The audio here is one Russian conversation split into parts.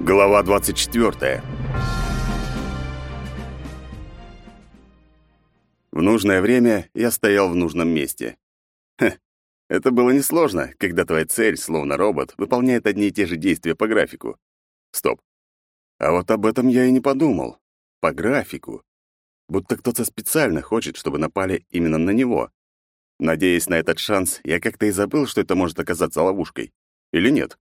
Глава 24. В нужное время я стоял в нужном месте. Хе, это было несложно, когда твоя цель, словно робот, выполняет одни и те же действия по графику. Стоп. А вот об этом я и не подумал. По графику. Будто кто-то специально хочет, чтобы напали именно на него. Надеясь на этот шанс, я как-то и забыл, что это может оказаться ловушкой. Или нет?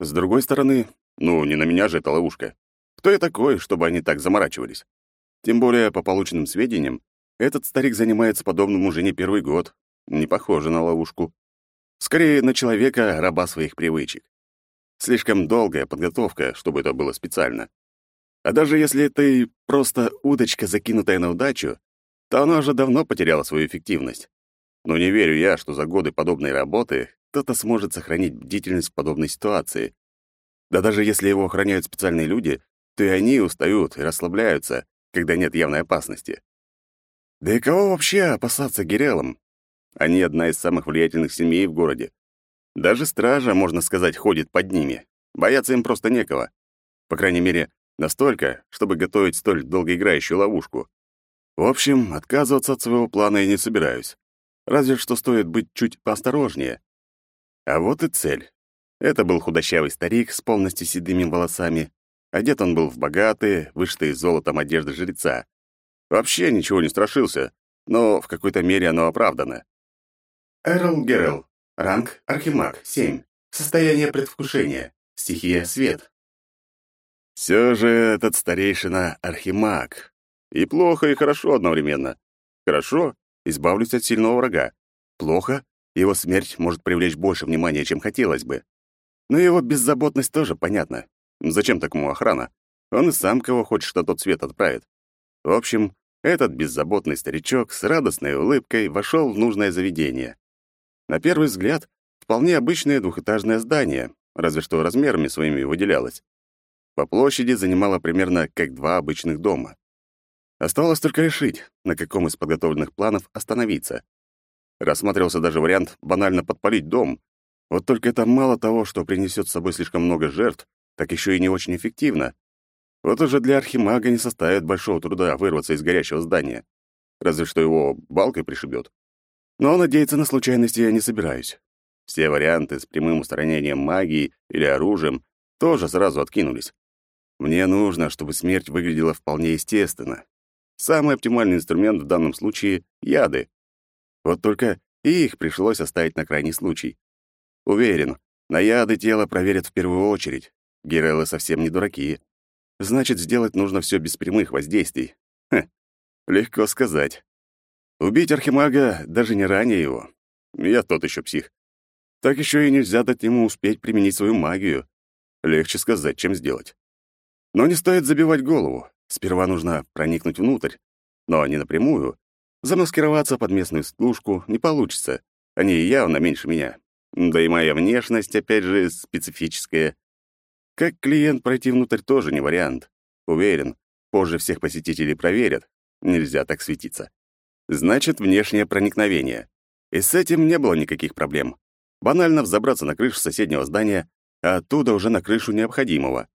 С другой стороны, ну, не на меня же эта ловушка. Кто я такой, чтобы они так заморачивались? Тем более, по полученным сведениям, этот старик занимается подобным уже не первый год. Не похоже на ловушку. Скорее, на человека, раба своих привычек. Слишком долгая подготовка, чтобы это было специально. А даже если это и просто удочка, закинутая на удачу, то она уже давно потеряла свою эффективность. Но не верю я, что за годы подобной работы кто-то сможет сохранить бдительность в подобной ситуации. Да даже если его охраняют специальные люди, то и они устают и расслабляются, когда нет явной опасности. Да и кого вообще опасаться Герелом? Они одна из самых влиятельных семей в городе. Даже стража, можно сказать, ходит под ними. Бояться им просто некого. По крайней мере, настолько, чтобы готовить столь долгоиграющую ловушку. В общем, отказываться от своего плана я не собираюсь. Разве что стоит быть чуть поосторожнее. А вот и цель. Это был худощавый старик с полностью седыми волосами. Одет он был в богатые, вышитые золотом одежды жреца. Вообще ничего не страшился, но в какой-то мере оно оправдано. Эрл Герл. Ранг Архимаг, 7. Состояние предвкушения. Стихия Свет. Все же этот старейшина Архимаг. И плохо, и хорошо одновременно. Хорошо, избавлюсь от сильного врага. Плохо, его смерть может привлечь больше внимания, чем хотелось бы. Но его беззаботность тоже понятна. Зачем такому охрана? Он и сам кого хочет на тот свет отправит. В общем, этот беззаботный старичок с радостной улыбкой вошел в нужное заведение. На первый взгляд, вполне обычное двухэтажное здание, разве что размерами своими выделялось. По площади занимало примерно как два обычных дома. Оставалось только решить, на каком из подготовленных планов остановиться. Рассматривался даже вариант банально подпалить дом, вот только это мало того, что принесет с собой слишком много жертв, так еще и не очень эффективно. Вот уже для архимага не составит большого труда вырваться из горящего здания. Разве что его балкой пришибет. Но надеяться на случайности я не собираюсь. Все варианты с прямым устранением магии или оружием тоже сразу откинулись. Мне нужно, чтобы смерть выглядела вполне естественно. Самый оптимальный инструмент в данном случае — яды. Вот только их пришлось оставить на крайний случай. Уверен, на яды тело проверят в первую очередь. Гиреллы совсем не дураки. Значит, сделать нужно все без прямых воздействий. Хе, легко сказать. Убить архимага даже не ранее его. Я тот еще псих. Так еще и нельзя дать ему успеть применить свою магию. Легче сказать, чем сделать. Но не стоит забивать голову. Сперва нужно проникнуть внутрь, но не напрямую. Замаскироваться под местную служку не получится. Они явно меньше меня. Да и моя внешность, опять же, специфическая. Как клиент пройти внутрь тоже не вариант. Уверен, позже всех посетителей проверят. Нельзя так светиться. Значит, внешнее проникновение. И с этим не было никаких проблем. Банально взобраться на крышу соседнего здания, а оттуда уже на крышу необходимого.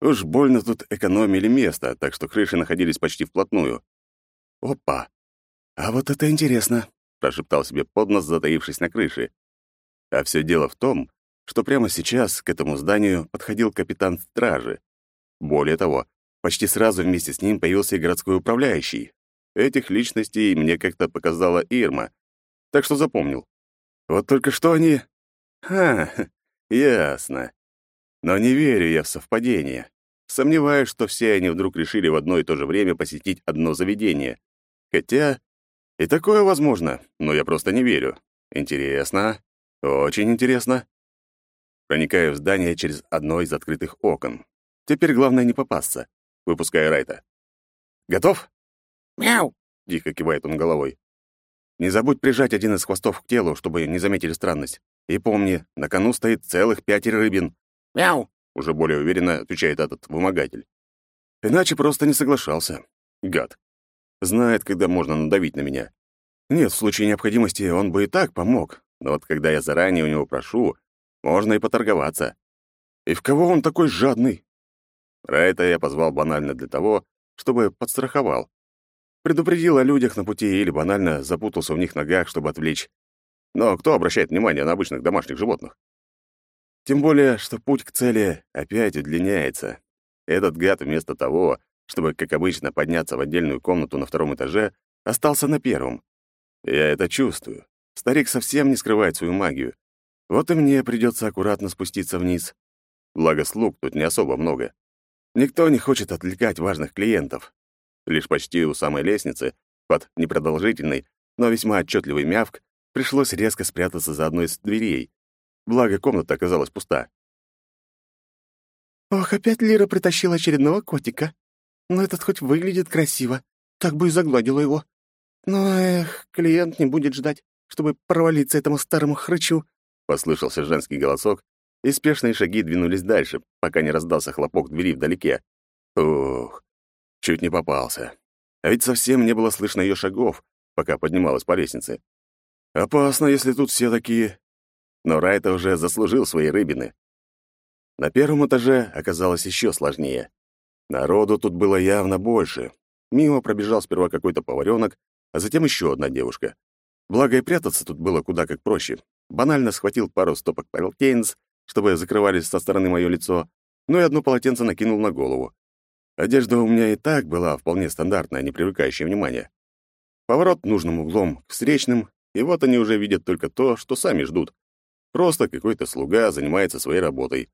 Уж больно тут экономили место, так что крыши находились почти вплотную. «Опа! А вот это интересно!» — прошептал себе под нос, затаившись на крыше. А все дело в том, что прямо сейчас к этому зданию подходил капитан стражи. Более того, почти сразу вместе с ним появился и городской управляющий. Этих личностей мне как-то показала Ирма, так что запомнил. Вот только что они... Ха, ясно. Но не верю я в совпадение. Сомневаюсь, что все они вдруг решили в одно и то же время посетить одно заведение. Хотя и такое возможно, но я просто не верю. Интересно. Очень интересно. Проникаю в здание через одно из открытых окон. Теперь главное не попасться. Выпускаю Райта. «Готов?» «Мяу!» — дико кивает он головой. «Не забудь прижать один из хвостов к телу, чтобы не заметили странность. И помни, на кону стоит целых пять рыбин». «Мяу!» — уже более уверенно отвечает этот вымогатель. Иначе просто не соглашался. Гад. Знает, когда можно надавить на меня. Нет, в случае необходимости он бы и так помог, но вот когда я заранее у него прошу, можно и поторговаться. И в кого он такой жадный? Райта я позвал банально для того, чтобы подстраховал. Предупредил о людях на пути или банально запутался в них ногах, чтобы отвлечь. Но кто обращает внимание на обычных домашних животных? Тем более, что путь к цели опять удлиняется. Этот гад вместо того, чтобы, как обычно, подняться в отдельную комнату на втором этаже, остался на первом. Я это чувствую. Старик совсем не скрывает свою магию. Вот и мне придется аккуратно спуститься вниз. Благо, слуг тут не особо много. Никто не хочет отвлекать важных клиентов. Лишь почти у самой лестницы, под непродолжительный, но весьма отчетливый мявк, пришлось резко спрятаться за одной из дверей. Благо, комната оказалась пуста. «Ох, опять Лира притащила очередного котика. Но этот хоть выглядит красиво. Так бы и загладила его. Но, эх, клиент не будет ждать, чтобы провалиться этому старому хрычу», — послышался женский голосок, и спешные шаги двинулись дальше, пока не раздался хлопок двери вдалеке. Ух, чуть не попался. А ведь совсем не было слышно ее шагов, пока поднималась по лестнице. Опасно, если тут все такие. Но Райта уже заслужил свои рыбины. На первом этаже оказалось еще сложнее. Народу тут было явно больше. Мимо пробежал сперва какой-то поваренок, а затем еще одна девушка. Благо и прятаться тут было куда как проще. Банально схватил пару стопок полотенец, чтобы закрывались со стороны мое лицо, ну и одно полотенце накинул на голову. Одежда у меня и так была вполне стандартная, не привлекающая внимания. Поворот нужным углом к встречным, и вот они уже видят только то, что сами ждут. Просто какой-то слуга занимается своей работой.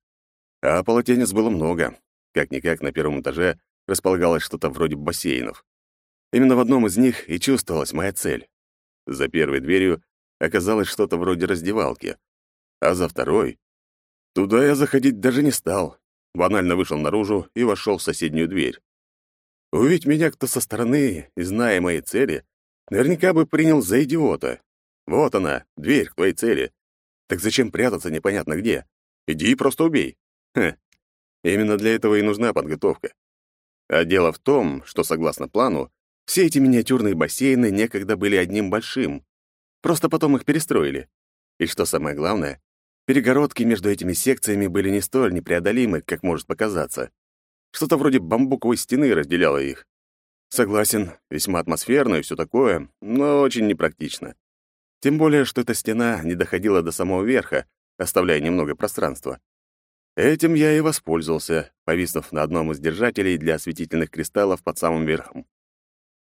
А полотенец было много. Как-никак на первом этаже располагалось что-то вроде бассейнов. Именно в одном из них и чувствовалась моя цель. За первой дверью оказалось что-то вроде раздевалки, а за второй... Туда я заходить даже не стал. Банально вышел наружу и вошел в соседнюю дверь. Увидеть меня кто со стороны зная мои цели, наверняка бы принял за идиота. Вот она, дверь к твоей цели. Так зачем прятаться непонятно где? Иди и просто убей. Хе, Именно для этого и нужна подготовка. А дело в том, что, согласно плану, все эти миниатюрные бассейны некогда были одним большим. Просто потом их перестроили. И что самое главное, перегородки между этими секциями были не столь непреодолимы, как может показаться. Что-то вроде бамбуковой стены разделяло их. Согласен, весьма атмосферно и все такое, но очень непрактично. Тем более, что эта стена не доходила до самого верха, оставляя немного пространства. Этим я и воспользовался, повиснув на одном из держателей для осветительных кристаллов под самым верхом.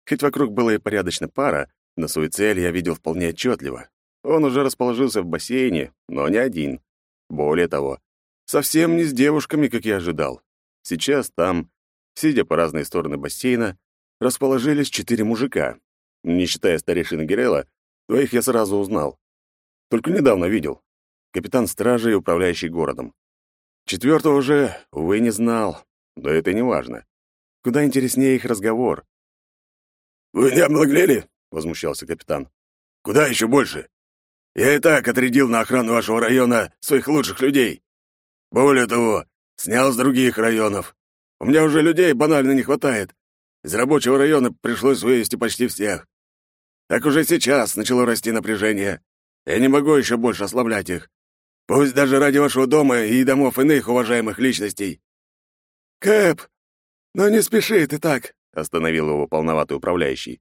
Хоть вокруг было и порядочно пара, но свою цель я видел вполне отчетливо. Он уже расположился в бассейне, но не один. Более того, совсем не с девушками, как я ожидал. Сейчас там, сидя по разные стороны бассейна, расположились четыре мужика. Не считая старейшины Герела, двоих я сразу узнал. Только недавно видел. Капитан стражи и управляющий городом. Четвертого уже, увы, не знал. Да это не важно. Куда интереснее их разговор. «Вы не обнаглели?» — возмущался капитан. «Куда еще больше? Я и так отрядил на охрану вашего района своих лучших людей. Более того, снял с других районов. У меня уже людей банально не хватает. Из рабочего района пришлось вывести почти всех. Так уже сейчас начало расти напряжение. Я не могу еще больше ослаблять их. Пусть даже ради вашего дома и домов иных уважаемых личностей». «Кэп, но не спеши ты так», — остановил его полноватый управляющий.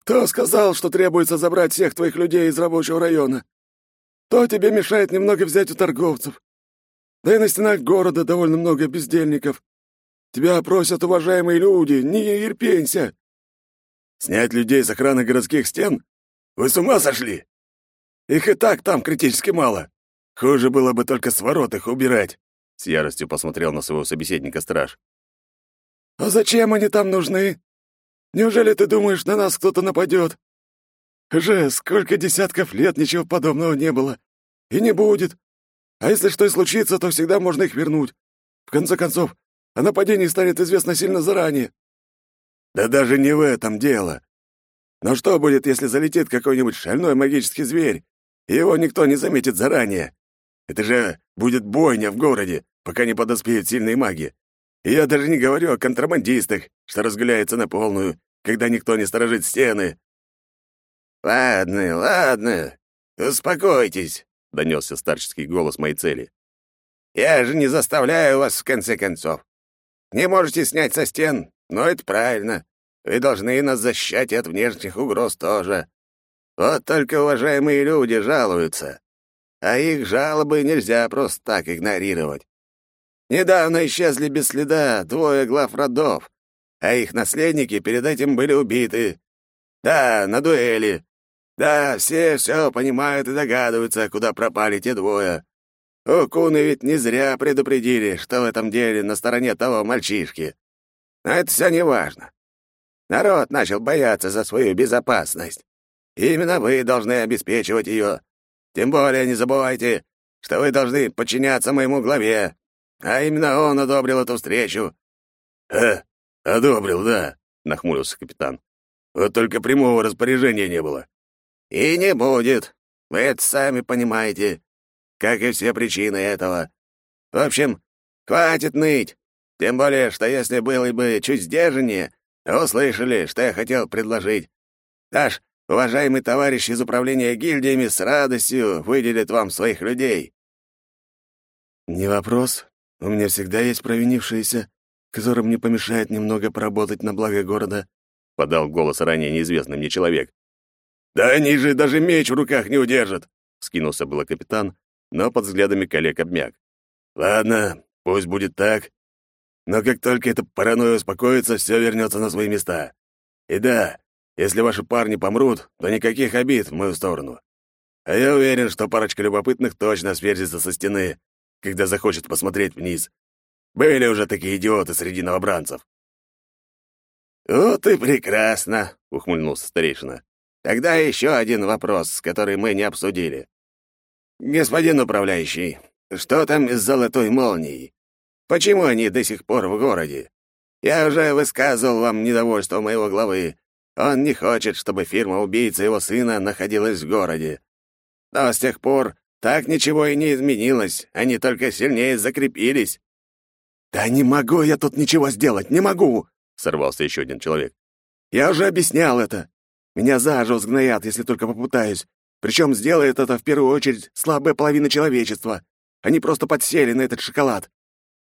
«Кто сказал, что требуется забрать всех твоих людей из рабочего района? То тебе мешает немного взять у торговцев. Да и на стенах города довольно много бездельников. Тебя просят уважаемые люди, не ерпенься». «Снять людей с охраны городских стен? Вы с ума сошли? Их и так там критически мало. Хуже было бы только с ворот их убирать. С яростью посмотрел на своего собеседника страж. «А зачем они там нужны? Неужели ты думаешь, на нас кто-то нападет? Же, сколько десятков лет ничего подобного не было. И не будет. А если что и случится, то всегда можно их вернуть. В конце концов, о нападении станет известно сильно заранее». «Да даже не в этом дело. Но что будет, если залетит какой-нибудь шальной магический зверь, и его никто не заметит заранее? Это же будет бойня в городе, пока не подоспеют сильные маги. Я даже не говорю о контрабандистах, что разгуляются на полную, когда никто не сторожит стены». «Ладно, ладно, успокойтесь», — донесся старческий голос моей цели. «Я же не заставляю вас, в конце концов. Не можете снять со стен, но это правильно. Вы должны нас защищать от внешних угроз тоже. Вот только уважаемые люди жалуются. А их жалобы нельзя просто так игнорировать. Недавно исчезли без следа двое глав родов, а их наследники перед этим были убиты. Да, на дуэли. Да, все все понимают и догадываются, куда пропали те двое. Укуны ведь не зря предупредили, что в этом деле на стороне того мальчишки. Но это все не важно. Народ начал бояться за свою безопасность. именно вы должны обеспечивать ее. Тем более не забывайте, что вы должны подчиняться моему главе. А именно он одобрил эту встречу. «Э, одобрил, да», — нахмурился капитан. «Вот только прямого распоряжения не было». «И не будет. Вы это сами понимаете, как и все причины этого. В общем, хватит ныть. Тем более, что если было бы чуть сдержаннее, услышали, что я хотел предложить. Наш уважаемый товарищ из управления гильдиями с радостью выделит вам своих людей». «Не вопрос. У меня всегда есть провинившиеся, которым не помешает немного поработать на благо города», — подал голос ранее неизвестный мне человек. «Да они же даже меч в руках не удержат!» — скинулся было капитан, но под взглядами коллег обмяк. «Ладно, пусть будет так. Но как только эта паранойя успокоится, все вернется на свои места. И да, если ваши парни помрут, то никаких обид в мою сторону. А я уверен, что парочка любопытных точно сверзится со стены, когда захочет посмотреть вниз. Были уже такие идиоты среди новобранцев. «Вот и прекрасно», — ухмыльнулся старейшина. «Тогда еще один вопрос, который мы не обсудили. Господин управляющий, что там с золотой молнией? Почему они до сих пор в городе? Я уже высказывал вам недовольство моего главы. Он не хочет, чтобы фирма убийцы его сына находилась в городе. Но с тех пор так ничего и не изменилось, они только сильнее закрепились». «Да не могу я тут ничего сделать, не могу!» — сорвался еще один человек. «Я уже объяснял это. Меня заживо сгноят, если только попытаюсь. Причем сделает это в первую очередь слабая половина человечества. Они просто подсели на этот шоколад.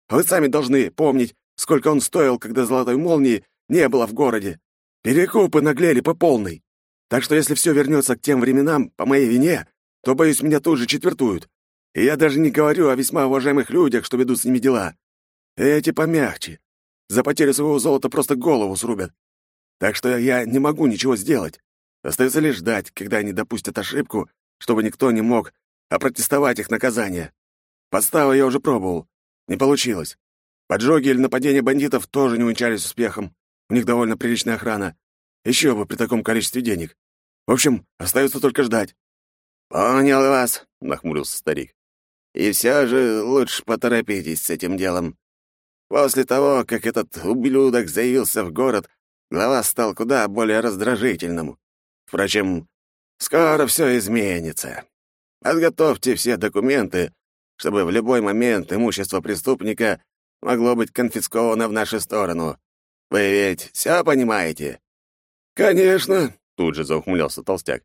Вы сами должны помнить, сколько он стоил, когда золотой молнии не было в городе. Перекупы наглели по полной. Так что если все вернется к тем временам по моей вине, то, боюсь, меня тут же четвертуют. И я даже не говорю о весьма уважаемых людях, что ведут с ними дела. Эти помягче. За потерю своего золота просто голову срубят. Так что я не могу ничего сделать. Остается лишь ждать, когда они допустят ошибку, чтобы никто не мог опротестовать их наказание. Подставы я уже пробовал. Не получилось. Поджоги или нападения бандитов тоже не увенчались успехом. У них довольно приличная охрана. Еще бы при таком количестве денег. В общем, остается только ждать. «Понял вас», — нахмурился старик. «И все же лучше поторопитесь с этим делом. После того, как этот ублюдок заявился в город, глава стал куда более раздражительным. Впрочем, скоро все изменится. Подготовьте все документы, чтобы в любой момент имущество преступника могло быть конфисковано в нашу сторону. Вы ведь все понимаете?» «Конечно», — тут же заухмылялся толстяк.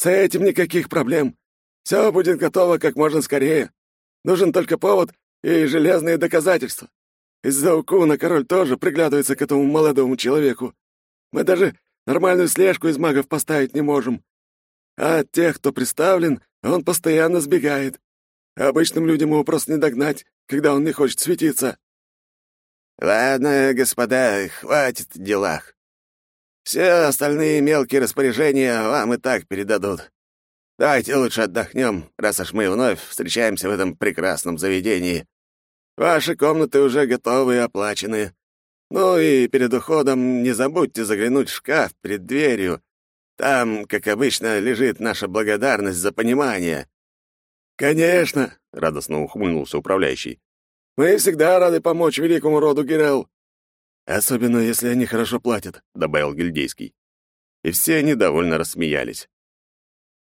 С этим никаких проблем. Все будет готово как можно скорее. Нужен только повод и железные доказательства. Из-за укуна король тоже приглядывается к этому молодому человеку. Мы даже нормальную слежку из магов поставить не можем. А от тех, кто представлен, он постоянно сбегает. Обычным людям его просто не догнать, когда он не хочет светиться. Ладно, господа, хватит делах. Все остальные мелкие распоряжения вам и так передадут. Давайте лучше отдохнем, раз уж мы вновь встречаемся в этом прекрасном заведении. Ваши комнаты уже готовы и оплачены. Ну и перед уходом не забудьте заглянуть в шкаф перед дверью. Там, как обычно, лежит наша благодарность за понимание». «Конечно», — радостно ухмыльнулся управляющий. «Мы всегда рады помочь великому роду Гирел. «Особенно, если они хорошо платят», — добавил Гильдейский. И все они довольно рассмеялись.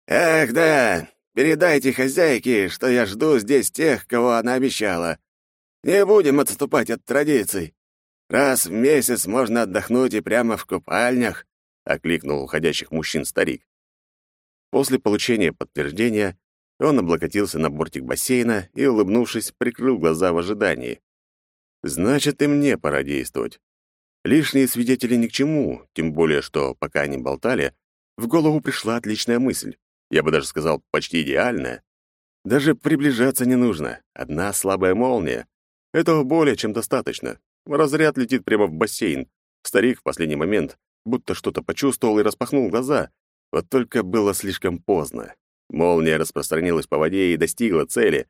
«Эх, да, передайте хозяйке, что я жду здесь тех, кого она обещала. Не будем отступать от традиций. Раз в месяц можно отдохнуть и прямо в купальнях», — окликнул уходящих мужчин старик. После получения подтверждения он облокотился на бортик бассейна и, улыбнувшись, прикрыл глаза в ожидании. Значит, и мне пора действовать. Лишние свидетели ни к чему, тем более, что, пока они болтали, в голову пришла отличная мысль. Я бы даже сказал, почти идеальная. Даже приближаться не нужно. Одна слабая молния. Этого более чем достаточно. Разряд летит прямо в бассейн. Старик в последний момент будто что-то почувствовал и распахнул глаза. Вот только было слишком поздно. Молния распространилась по воде и достигла цели.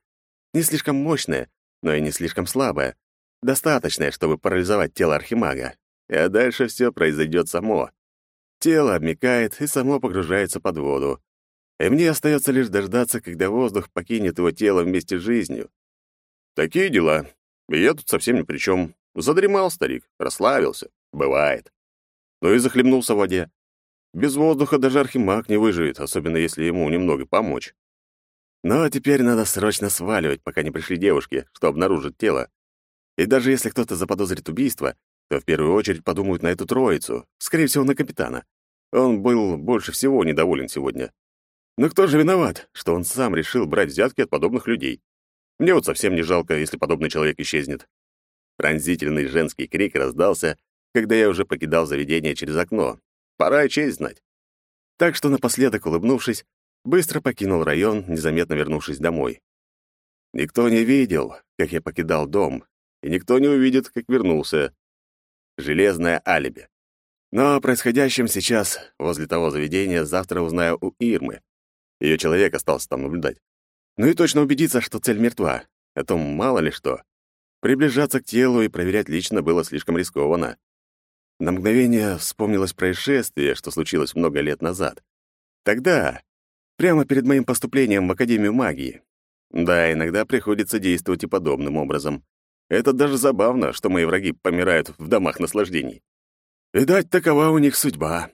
Не слишком мощная, но и не слишком слабая. Достаточная, чтобы парализовать тело архимага а дальше все произойдет само. Тело обмякает и само погружается под воду. И мне остается лишь дождаться, когда воздух покинет его тело вместе с жизнью. Такие дела. Я тут совсем ни при чем. Задремал старик, расслабился. Бывает. Ну и захлебнулся в воде. Без воздуха даже архимаг не выживет, особенно если ему немного помочь. Но ну, а теперь надо срочно сваливать, пока не пришли девушки, что обнаружат тело. И даже если кто-то заподозрит убийство, то в первую очередь подумают на эту троицу, скорее всего, на капитана. Он был больше всего недоволен сегодня. Но кто же виноват, что он сам решил брать взятки от подобных людей? Мне вот совсем не жалко, если подобный человек исчезнет. Пронзительный женский крик раздался, когда я уже покидал заведение через окно. Пора и честь знать. Так что напоследок, улыбнувшись, быстро покинул район, незаметно вернувшись домой. Никто не видел, как я покидал дом, и никто не увидит, как вернулся железное алиби. Но о происходящем сейчас, возле того заведения, завтра узнаю у Ирмы. Ее человек остался там наблюдать. Ну и точно убедиться, что цель мертва. А то мало ли что. Приближаться к телу и проверять лично было слишком рискованно. На мгновение вспомнилось происшествие, что случилось много лет назад. Тогда, прямо перед моим поступлением в Академию магии. Да, иногда приходится действовать и подобным образом. Это даже забавно, что мои враги помирают в домах наслаждений. Видать, такова у них судьба.